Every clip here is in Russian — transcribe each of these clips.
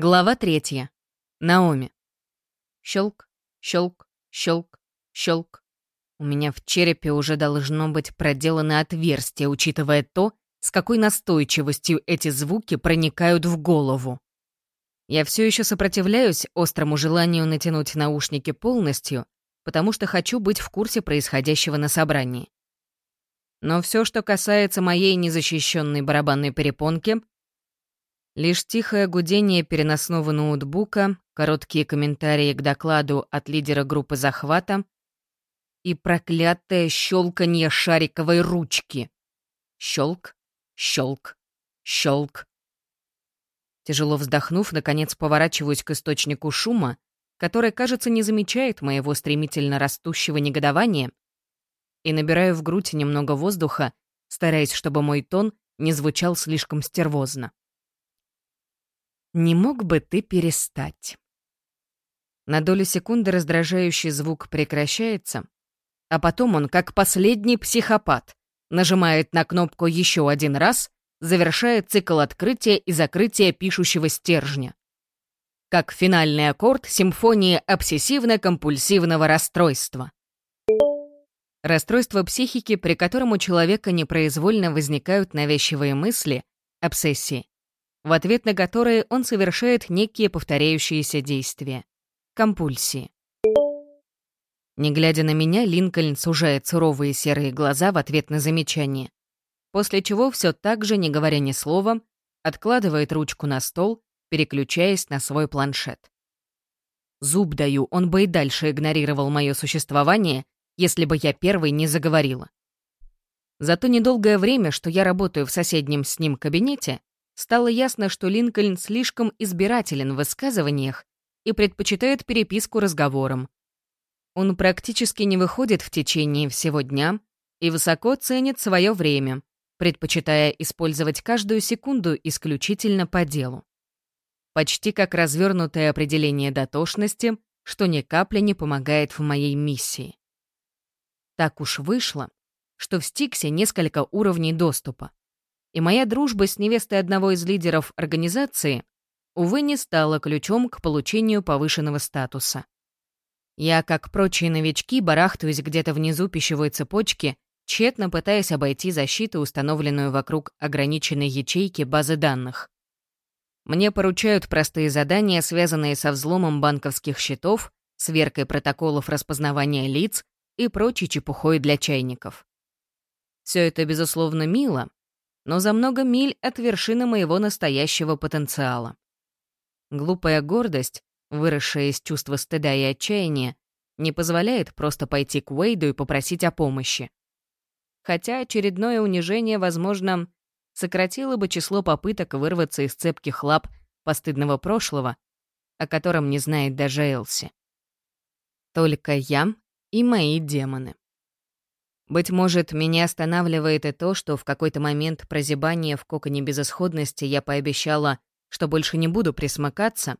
Глава третья. Наоми. Щелк, щелк, щелк, щелк. У меня в черепе уже должно быть проделано отверстие, учитывая то, с какой настойчивостью эти звуки проникают в голову. Я все еще сопротивляюсь острому желанию натянуть наушники полностью, потому что хочу быть в курсе происходящего на собрании. Но все, что касается моей незащищенной барабанной перепонки, лишь тихое гудение переносного ноутбука, короткие комментарии к докладу от лидера группы захвата и проклятое щелканье шариковой ручки. Щелк, щелк, щелк. Тяжело вздохнув, наконец поворачиваюсь к источнику шума, который, кажется, не замечает моего стремительно растущего негодования, и набираю в грудь немного воздуха, стараясь, чтобы мой тон не звучал слишком стервозно. «Не мог бы ты перестать?» На долю секунды раздражающий звук прекращается, а потом он, как последний психопат, нажимает на кнопку еще один раз, завершая цикл открытия и закрытия пишущего стержня. Как финальный аккорд симфонии обсессивно-компульсивного расстройства. Расстройство психики, при котором у человека непроизвольно возникают навязчивые мысли, обсессии, в ответ на которые он совершает некие повторяющиеся действия, компульсии. Не глядя на меня, Линкольн сужает суровые серые глаза в ответ на замечание, после чего все так же, не говоря ни слова, откладывает ручку на стол, переключаясь на свой планшет. Зуб даю, он бы и дальше игнорировал мое существование, если бы я первой не заговорила. За то недолгое время, что я работаю в соседнем с ним кабинете, стало ясно, что Линкольн слишком избирателен в высказываниях и предпочитает переписку разговором, он практически не выходит в течение всего дня и высоко ценит свое время, предпочитая использовать каждую секунду исключительно по делу. Почти как развернутое определение дотошности, что ни капли не помогает в моей миссии. Так уж вышло, что в Стиксе несколько уровней доступа. И моя дружба с невестой одного из лидеров организации, увы, не стала ключом к получению повышенного статуса. Я, как прочие новички, барахтаюсь где-то внизу пищевой цепочки, тщетно пытаясь обойти защиту, установленную вокруг ограниченной ячейки базы данных. Мне поручают простые задания, связанные со взломом банковских счетов, сверкой протоколов распознавания лиц и прочей чепухой для чайников. Все это, безусловно, мило, но за много миль от вершины моего настоящего потенциала. Глупая гордость, выросшая из чувства стыда и отчаяния, не позволяет просто пойти к Уэйду и попросить о помощи. Хотя очередное унижение, возможно, сократило бы число попыток вырваться из цепких лап постыдного прошлого, о котором не знает даже Элси. Только я и мои демоны. Быть может, меня останавливает и то, что в какой-то момент прозябания в коконе безысходности я пообещала, что больше не буду присмыкаться,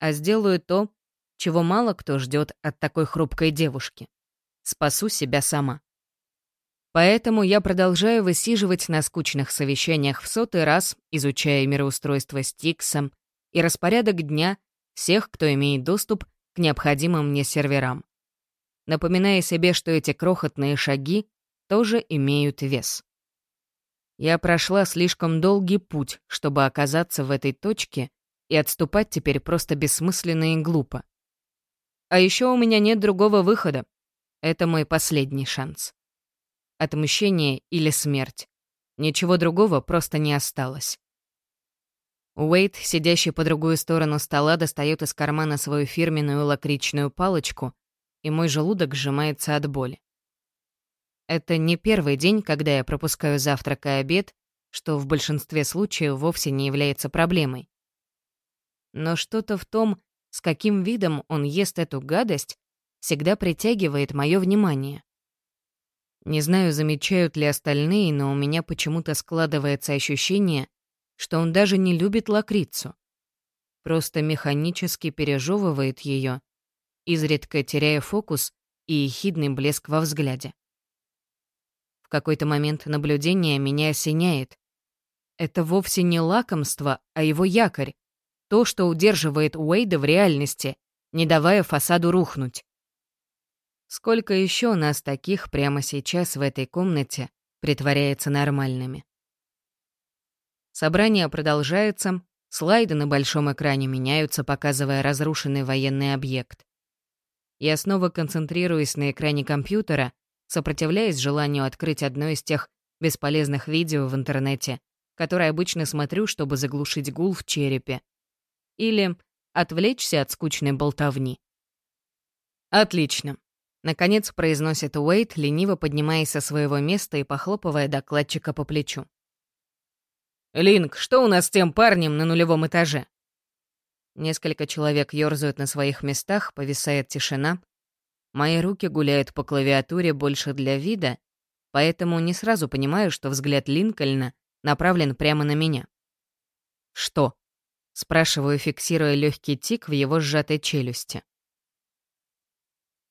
а сделаю то, чего мало кто ждет от такой хрупкой девушки. Спасу себя сама. Поэтому я продолжаю высиживать на скучных совещаниях в сотый раз, изучая мироустройство Стиксом и распорядок дня всех, кто имеет доступ к необходимым мне серверам. Напоминая себе, что эти крохотные шаги тоже имеют вес. Я прошла слишком долгий путь, чтобы оказаться в этой точке, и отступать теперь просто бессмысленно и глупо. А еще у меня нет другого выхода. Это мой последний шанс. Отмщение или смерть. Ничего другого просто не осталось. Уэйт, сидящий по другую сторону стола, достает из кармана свою фирменную лакричную палочку, и мой желудок сжимается от боли. Это не первый день, когда я пропускаю завтрак и обед, что в большинстве случаев вовсе не является проблемой. Но что-то в том, с каким видом он ест эту гадость, всегда притягивает мое внимание. Не знаю, замечают ли остальные, но у меня почему-то складывается ощущение, что он даже не любит лакрицу. Просто механически пережевывает ее, изредка теряя фокус и ехидный блеск во взгляде. В какой-то момент наблюдения меня осеняет. Это вовсе не лакомство, а его якорь, то, что удерживает Уэйда в реальности, не давая фасаду рухнуть. Сколько еще нас таких прямо сейчас в этой комнате притворяется нормальными? Собрание продолжается, слайды на большом экране меняются, показывая разрушенный военный объект. Я снова концентрируюсь на экране компьютера, сопротивляясь желанию открыть одно из тех бесполезных видео в интернете, которые обычно смотрю, чтобы заглушить гул в черепе. Или отвлечься от скучной болтовни. «Отлично», — наконец произносит Уэйт, лениво поднимаясь со своего места и похлопывая докладчика по плечу. «Линк, что у нас с тем парнем на нулевом этаже?» Несколько человек ёрзают на своих местах, повисает тишина. Мои руки гуляют по клавиатуре больше для вида, поэтому не сразу понимаю, что взгляд Линкольна направлен прямо на меня. «Что?» — спрашиваю, фиксируя легкий тик в его сжатой челюсти.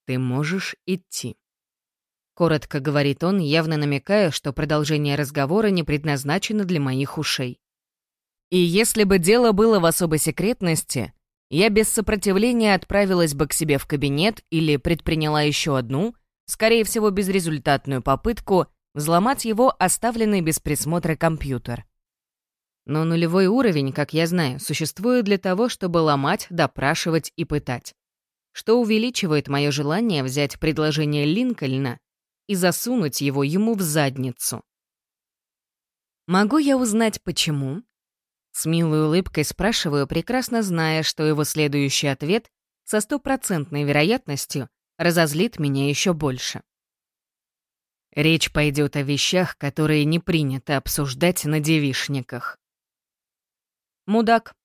«Ты можешь идти», — коротко говорит он, явно намекая, что продолжение разговора не предназначено для моих ушей. И если бы дело было в особой секретности, я без сопротивления отправилась бы к себе в кабинет или предприняла еще одну, скорее всего, безрезультатную попытку взломать его оставленный без присмотра компьютер. Но нулевой уровень, как я знаю, существует для того, чтобы ломать, допрашивать и пытать. Что увеличивает мое желание взять предложение Линкольна и засунуть его ему в задницу. Могу я узнать, почему? С милой улыбкой спрашиваю, прекрасно зная, что его следующий ответ со стопроцентной вероятностью разозлит меня еще больше. Речь пойдет о вещах, которые не принято обсуждать на девишниках. Мудак.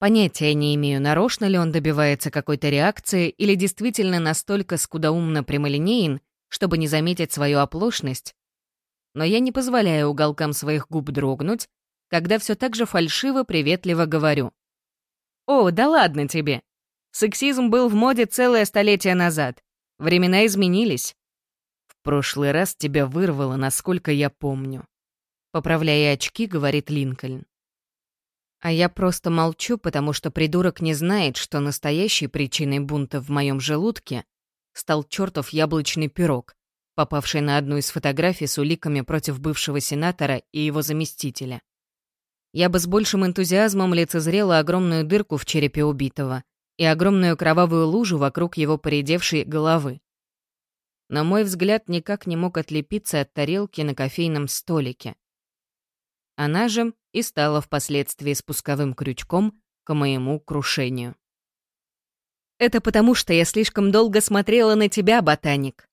Понятия не имею, нарочно ли он добивается какой-то реакции или действительно настолько скудоумно прямолинеен, чтобы не заметить свою оплошность. Но я не позволяю уголкам своих губ дрогнуть, когда все так же фальшиво-приветливо говорю. «О, да ладно тебе. Сексизм был в моде целое столетие назад. Времена изменились. В прошлый раз тебя вырвало, насколько я помню. Поправляя очки, говорит Линкольн. А я просто молчу, потому что придурок не знает, что настоящей причиной бунта в моем желудке стал чертов яблочный пирог, попавший на одну из фотографий с уликами против бывшего сенатора и его заместителя я бы с большим энтузиазмом лицезрела огромную дырку в черепе убитого и огромную кровавую лужу вокруг его поредевшей головы. Но мой взгляд никак не мог отлепиться от тарелки на кофейном столике. Она же и стала впоследствии спусковым крючком к моему крушению. «Это потому, что я слишком долго смотрела на тебя, ботаник».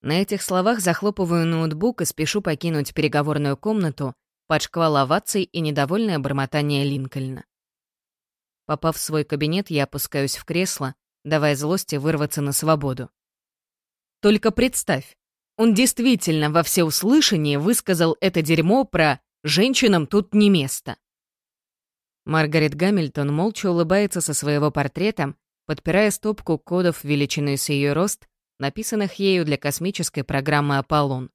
На этих словах захлопываю ноутбук и спешу покинуть переговорную комнату, под шквал оваций и недовольное бормотание Линкольна. Попав в свой кабинет, я опускаюсь в кресло, давая злости вырваться на свободу. Только представь, он действительно во всеуслышание высказал это дерьмо про «женщинам тут не место». Маргарет Гамильтон молча улыбается со своего портрета, подпирая стопку кодов величиной с ее рост, написанных ею для космической программы «Аполлон».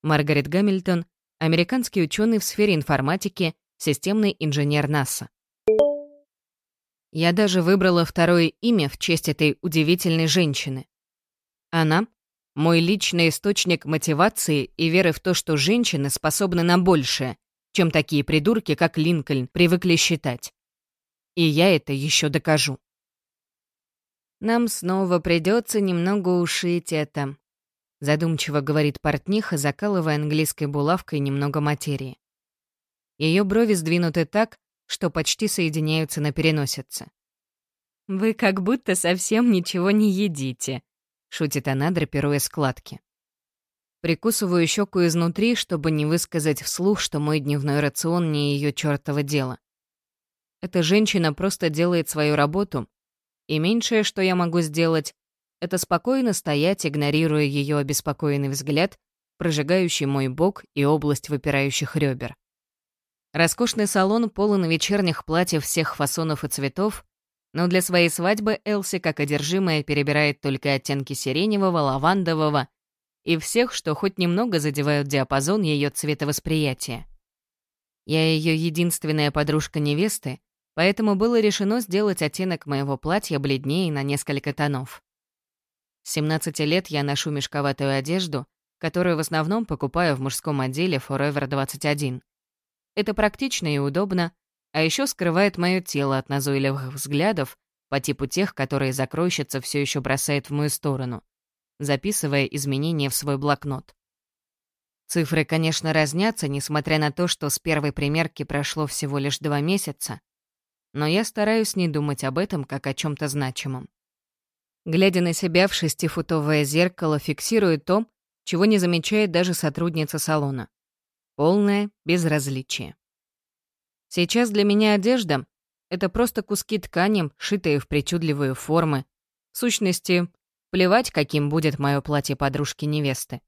Маргарет Гамильтон американский ученый в сфере информатики, системный инженер НАСА. Я даже выбрала второе имя в честь этой удивительной женщины. Она — мой личный источник мотивации и веры в то, что женщины способны на большее, чем такие придурки, как Линкольн, привыкли считать. И я это еще докажу. Нам снова придется немного ушить это, задумчиво говорит портниха, закалывая английской булавкой немного материи. Ее брови сдвинуты так, что почти соединяются на переносице. «Вы как будто совсем ничего не едите», — шутит она, драпируя складки. Прикусываю щеку изнутри, чтобы не высказать вслух, что мой дневной рацион не ее чертово дело. Эта женщина просто делает свою работу, и меньшее, что я могу сделать, это спокойно стоять, игнорируя ее обеспокоенный взгляд, прожигающий мой бок и область выпирающих ребер. Роскошный салон полон вечерних платьев всех фасонов и цветов, но для своей свадьбы Элси, как одержимая, перебирает только оттенки сиреневого, лавандового и всех, что хоть немного задевают диапазон ее цветовосприятия. Я ее единственная подружка невесты, поэтому было решено сделать оттенок моего платья бледнее на несколько тонов. С 17 лет я ношу мешковатую одежду, которую в основном покупаю в мужском отделе Forever 21. Это практично и удобно, а еще скрывает мое тело от назойливых взглядов по типу тех, которые закройщица все еще бросает в мою сторону, записывая изменения в свой блокнот. Цифры, конечно, разнятся, несмотря на то, что с первой примерки прошло всего лишь два месяца, но я стараюсь не думать об этом как о чем то значимом. Глядя на себя в шестифутовое зеркало, фиксирую то, чего не замечает даже сотрудница салона. Полное безразличие. Сейчас для меня одежда — это просто куски ткани, шитые в причудливые формы. В сущности, плевать, каким будет мое платье подружки-невесты.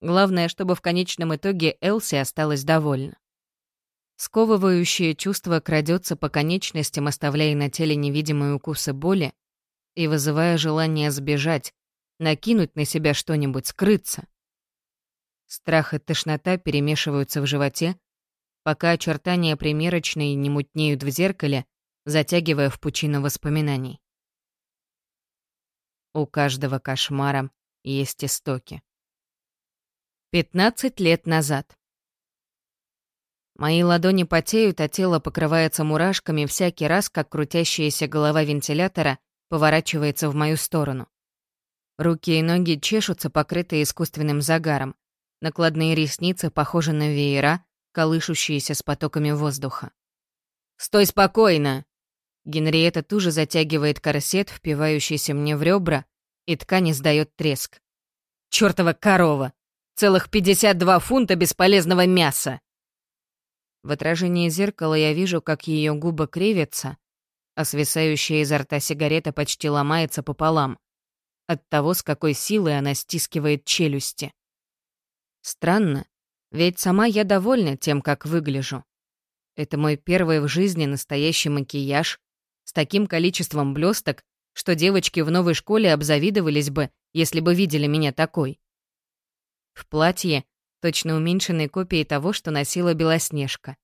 Главное, чтобы в конечном итоге Элси осталась довольна. Сковывающее чувство крадется по конечностям, оставляя на теле невидимые укусы боли и вызывая желание сбежать, накинуть на себя что-нибудь, скрыться. Страх и тошнота перемешиваются в животе, пока очертания примерочной не мутнеют в зеркале, затягивая в пучину воспоминаний. У каждого кошмара есть истоки. 15 лет назад. Мои ладони потеют, а тело покрывается мурашками всякий раз, как крутящаяся голова вентилятора поворачивается в мою сторону. Руки и ноги чешутся, покрытые искусственным загаром. Накладные ресницы похожи на веера, колышущиеся с потоками воздуха. «Стой спокойно!» Генриетта туже затягивает корсет, впивающийся мне в ребра, и ткань издает треск. «Чёртова корова! Целых 52 фунта бесполезного мяса!» В отражении зеркала я вижу, как ее губы кривятся, а свисающая изо рта сигарета почти ломается пополам от того, с какой силой она стискивает челюсти. Странно, ведь сама я довольна тем, как выгляжу. Это мой первый в жизни настоящий макияж с таким количеством блесток, что девочки в новой школе обзавидовались бы, если бы видели меня такой в платье, точно уменьшенной копией того, что носила Белоснежка.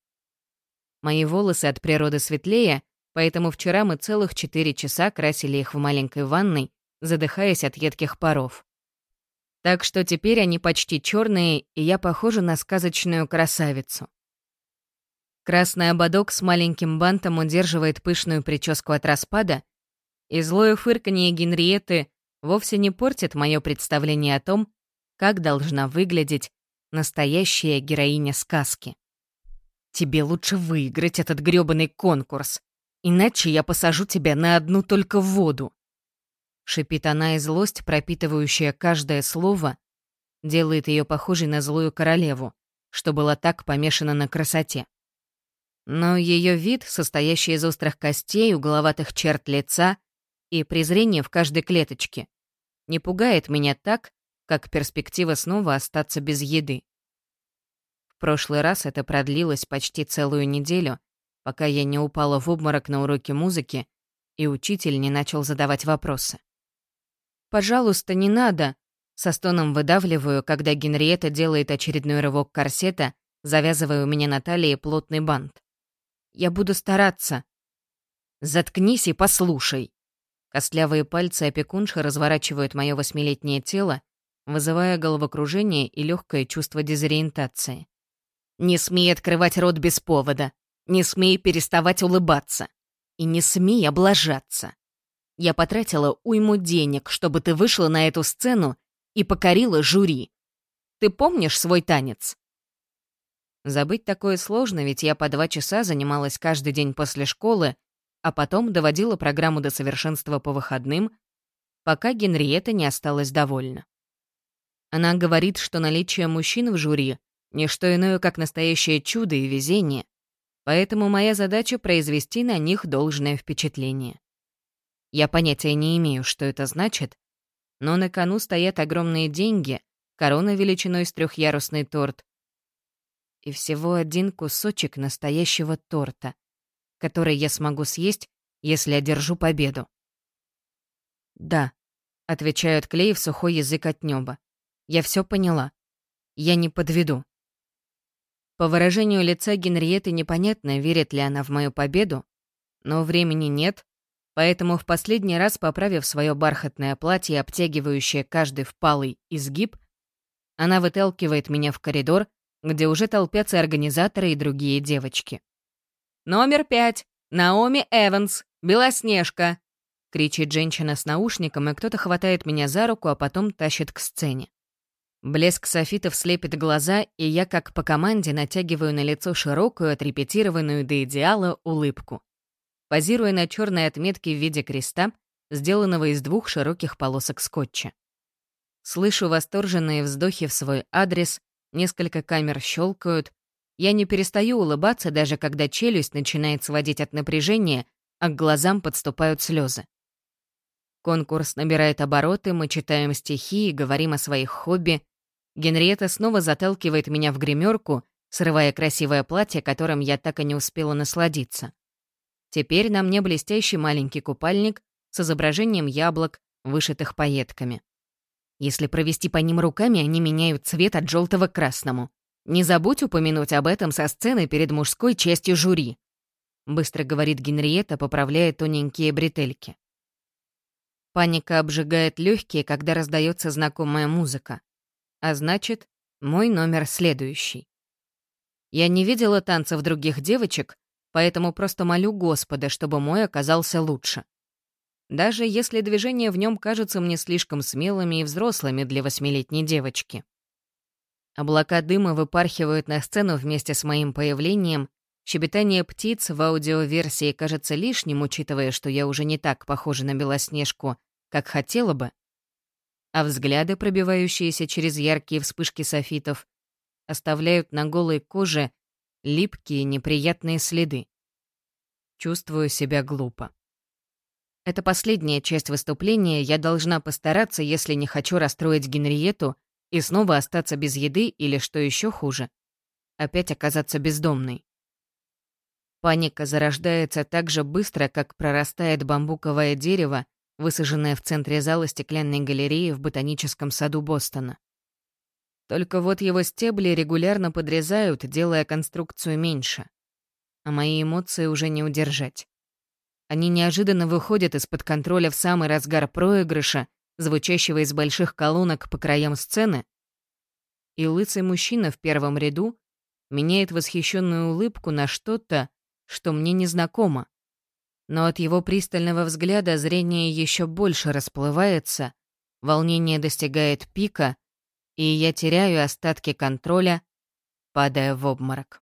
Мои волосы от природы светлее, поэтому вчера мы целых четыре часа красили их в маленькой ванной, задыхаясь от едких паров. Так что теперь они почти черные, и я похожа на сказочную красавицу. Красный ободок с маленьким бантом удерживает пышную прическу от распада, и злое фырканье Генриетты вовсе не портит мое представление о том, как должна выглядеть настоящая героиня сказки. Тебе лучше выиграть этот грёбаный конкурс, иначе я посажу тебя на одну только воду. Шипит она, и злость, пропитывающая каждое слово, делает ее похожей на злую королеву, что была так помешана на красоте. Но ее вид, состоящий из острых костей, угловатых черт лица и презрения в каждой клеточке, не пугает меня так, как перспектива снова остаться без еды. В прошлый раз это продлилось почти целую неделю, пока я не упала в обморок на уроке музыки, и учитель не начал задавать вопросы. «Пожалуйста, не надо!» Со стоном выдавливаю, когда Генриетта делает очередной рывок корсета, завязывая у меня на талии плотный бант. «Я буду стараться». «Заткнись и послушай!» Костлявые пальцы опекунши разворачивают мое восьмилетнее тело, вызывая головокружение и легкое чувство дезориентации. «Не смей открывать рот без повода. Не смей переставать улыбаться. И не смей облажаться. Я потратила уйму денег, чтобы ты вышла на эту сцену и покорила жюри. Ты помнишь свой танец?» Забыть такое сложно, ведь я по два часа занималась каждый день после школы, а потом доводила программу до совершенства по выходным, пока Генриетта не осталась довольна. Она говорит, что наличие мужчин в жюри — не что иное, как настоящее чудо и везение, поэтому моя задача — произвести на них должное впечатление. Я понятия не имею, что это значит, но на кону стоят огромные деньги, корона величиной с трехъярусный торт и всего один кусочек настоящего торта, который я смогу съесть, если одержу победу. «Да», — отвечают клеив сухой язык от неба. Я все поняла. Я не подведу. По выражению лица Генриеты непонятно, верит ли она в мою победу, но времени нет, поэтому в последний раз, поправив свое бархатное платье, обтягивающее каждый впалый изгиб, она выталкивает меня в коридор, где уже толпятся организаторы и другие девочки. «Номер пять! Наоми Эванс! Белоснежка!» — кричит женщина с наушником, и кто-то хватает меня за руку, а потом тащит к сцене. Блеск софитов слепит глаза, и я, как по команде, натягиваю на лицо широкую, отрепетированную до идеала улыбку. Позируя на черной отметке в виде креста, сделанного из двух широких полосок скотча. Слышу восторженные вздохи в свой адрес, несколько камер щелкают. Я не перестаю улыбаться, даже когда челюсть начинает сводить от напряжения, а к глазам подступают слезы. Конкурс набирает обороты, мы читаем стихи и говорим о своих хобби, Генриетта снова заталкивает меня в гримерку, срывая красивое платье, которым я так и не успела насладиться. Теперь на мне блестящий маленький купальник с изображением яблок, вышитых пайетками. Если провести по ним руками, они меняют цвет от желтого к красному. Не забудь упомянуть об этом со сцены перед мужской частью жюри. Быстро говорит Генриетта, поправляя тоненькие бретельки. Паника обжигает легкие, когда раздается знакомая музыка. А значит, мой номер следующий. Я не видела танцев других девочек, поэтому просто молю Господа, чтобы мой оказался лучше. Даже если движения в нем кажутся мне слишком смелыми и взрослыми для восьмилетней девочки. Облака дыма выпархивают на сцену вместе с моим появлением, щебетание птиц в аудиоверсии кажется лишним, учитывая, что я уже не так похожа на Белоснежку, как хотела бы а взгляды, пробивающиеся через яркие вспышки софитов, оставляют на голой коже липкие неприятные следы. Чувствую себя глупо. Это последняя часть выступления, я должна постараться, если не хочу расстроить Генриету и снова остаться без еды или, что еще хуже, опять оказаться бездомной. Паника зарождается так же быстро, как прорастает бамбуковое дерево, высаженная в центре зала стеклянной галереи в ботаническом саду Бостона. Только вот его стебли регулярно подрезают, делая конструкцию меньше. А мои эмоции уже не удержать. Они неожиданно выходят из-под контроля в самый разгар проигрыша, звучащего из больших колонок по краям сцены, и лысый мужчина в первом ряду меняет восхищенную улыбку на что-то, что мне незнакомо но от его пристального взгляда зрение еще больше расплывается, волнение достигает пика, и я теряю остатки контроля, падая в обморок.